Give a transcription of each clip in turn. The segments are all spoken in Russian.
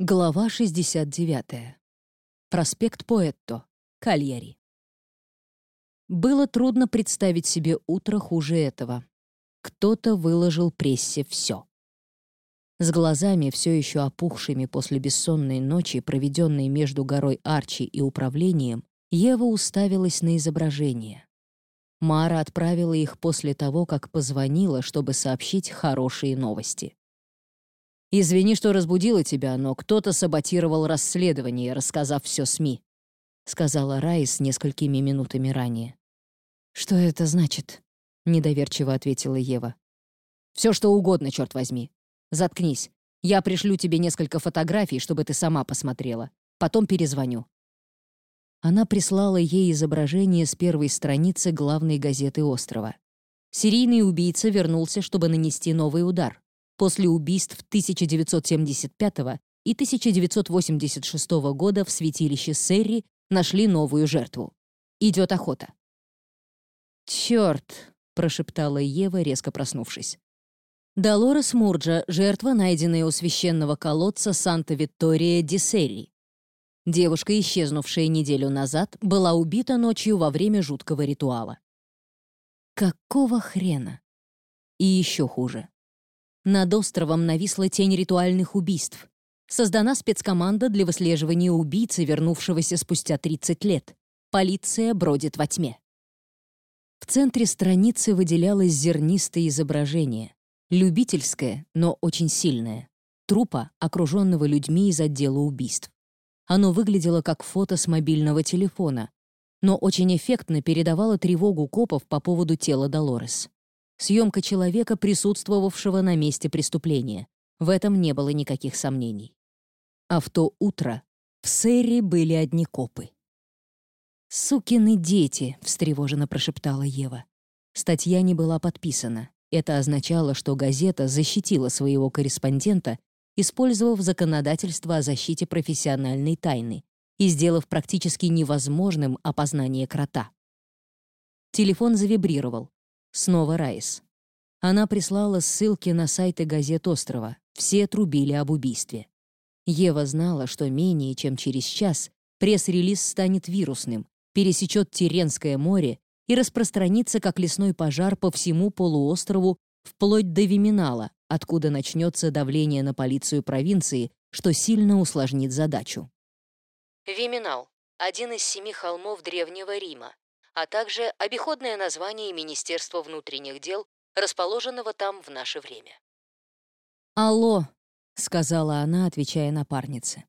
Глава 69. Проспект Поэтто. Кальяри. Было трудно представить себе утро хуже этого. Кто-то выложил прессе все. С глазами, все еще опухшими после бессонной ночи, проведенной между горой Арчи и управлением, Ева уставилась на изображение. Мара отправила их после того, как позвонила, чтобы сообщить хорошие новости. «Извини, что разбудила тебя, но кто-то саботировал расследование, рассказав все СМИ», — сказала Райс несколькими минутами ранее. «Что это значит?» — недоверчиво ответила Ева. «Все, что угодно, черт возьми. Заткнись. Я пришлю тебе несколько фотографий, чтобы ты сама посмотрела. Потом перезвоню». Она прислала ей изображение с первой страницы главной газеты острова. Серийный убийца вернулся, чтобы нанести новый удар после убийств 1975 и 1986 года в святилище Серри нашли новую жертву. Идет охота. «Черт!» — прошептала Ева, резко проснувшись. Долорес Мурджа — жертва, найденная у священного колодца Санта-Виктория ди Серри. Девушка, исчезнувшая неделю назад, была убита ночью во время жуткого ритуала. Какого хрена? И еще хуже. Над островом нависла тень ритуальных убийств. Создана спецкоманда для выслеживания убийцы, вернувшегося спустя 30 лет. Полиция бродит во тьме. В центре страницы выделялось зернистое изображение. Любительское, но очень сильное. Трупа, окруженного людьми из отдела убийств. Оно выглядело как фото с мобильного телефона, но очень эффектно передавало тревогу копов по поводу тела Долорес. Съемка человека, присутствовавшего на месте преступления. В этом не было никаких сомнений. А в то утро в Серри были одни копы. «Сукины дети!» — встревоженно прошептала Ева. Статья не была подписана. Это означало, что газета защитила своего корреспондента, использовав законодательство о защите профессиональной тайны и сделав практически невозможным опознание крота. Телефон завибрировал. Снова Райс. Она прислала ссылки на сайты газет острова. Все трубили об убийстве. Ева знала, что менее чем через час пресс-релиз станет вирусным, пересечет Тиренское море и распространится как лесной пожар по всему полуострову вплоть до Виминала, откуда начнется давление на полицию провинции, что сильно усложнит задачу. Виминал — один из семи холмов Древнего Рима, а также обиходное название Министерства внутренних дел, расположенного там в наше время. «Алло», — сказала она, отвечая напарнице.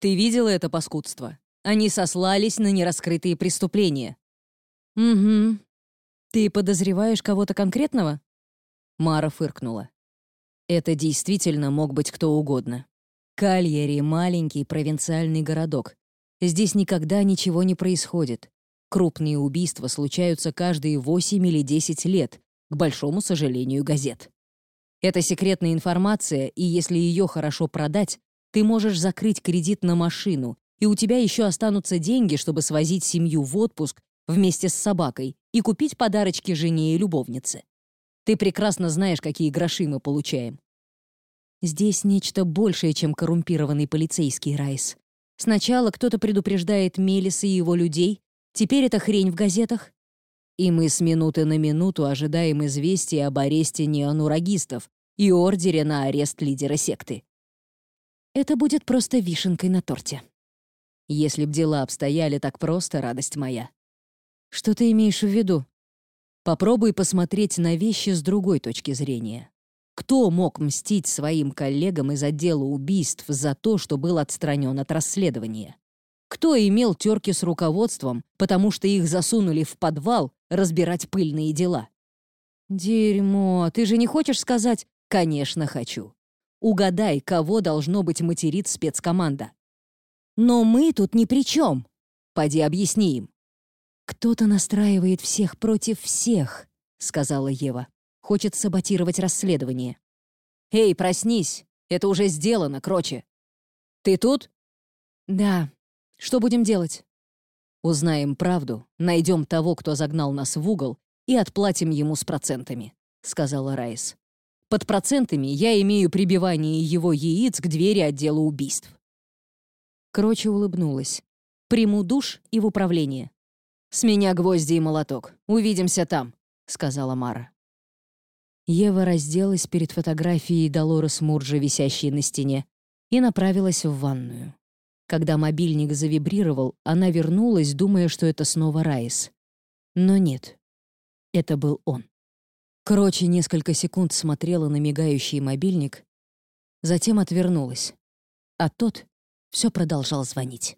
«Ты видела это паскудство? Они сослались на нераскрытые преступления». «Угу. Ты подозреваешь кого-то конкретного?» Мара фыркнула. Это действительно мог быть кто угодно. Кальери — маленький провинциальный городок. Здесь никогда ничего не происходит. Крупные убийства случаются каждые 8 или 10 лет, к большому сожалению газет. Это секретная информация, и если ее хорошо продать, ты можешь закрыть кредит на машину, и у тебя еще останутся деньги, чтобы свозить семью в отпуск вместе с собакой и купить подарочки жене и любовнице. Ты прекрасно знаешь, какие гроши мы получаем. Здесь нечто большее, чем коррумпированный полицейский Райс. Сначала кто-то предупреждает Мелиса и его людей, Теперь это хрень в газетах. И мы с минуты на минуту ожидаем известия об аресте неонурагистов и ордере на арест лидера секты. Это будет просто вишенкой на торте. Если б дела обстояли так просто, радость моя. Что ты имеешь в виду? Попробуй посмотреть на вещи с другой точки зрения. Кто мог мстить своим коллегам из отдела убийств за то, что был отстранен от расследования? Кто имел терки с руководством, потому что их засунули в подвал разбирать пыльные дела? Дерьмо, ты же не хочешь сказать «конечно хочу». Угадай, кого должно быть материт спецкоманда. Но мы тут ни при чем. Поди объясни им. Кто-то настраивает всех против всех, сказала Ева. Хочет саботировать расследование. Эй, проснись, это уже сделано, Кроче. Ты тут? Да, что будем делать? Узнаем правду, найдем того, кто загнал нас в угол, и отплатим ему с процентами, сказала Райс. Под процентами я имею прибивание его яиц к двери отдела убийств. Кроче улыбнулась. «Приму душ и в управление». «С меня гвозди и молоток. Увидимся там», — сказала Мара. Ева разделась перед фотографией Долорес Мурджа, висящей на стене, и направилась в ванную. Когда мобильник завибрировал, она вернулась, думая, что это снова Райс. Но нет, это был он. Кроче несколько секунд смотрела на мигающий мобильник, затем отвернулась, а тот все продолжал звонить.